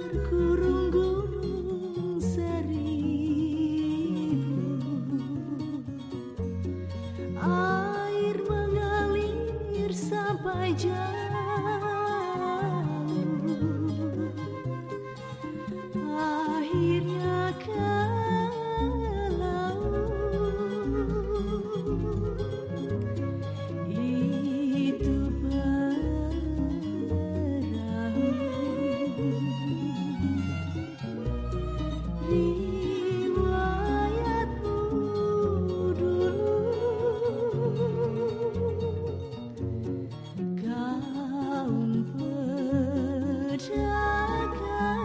terkurung-gurung seribu air mengalir sampai jauh again.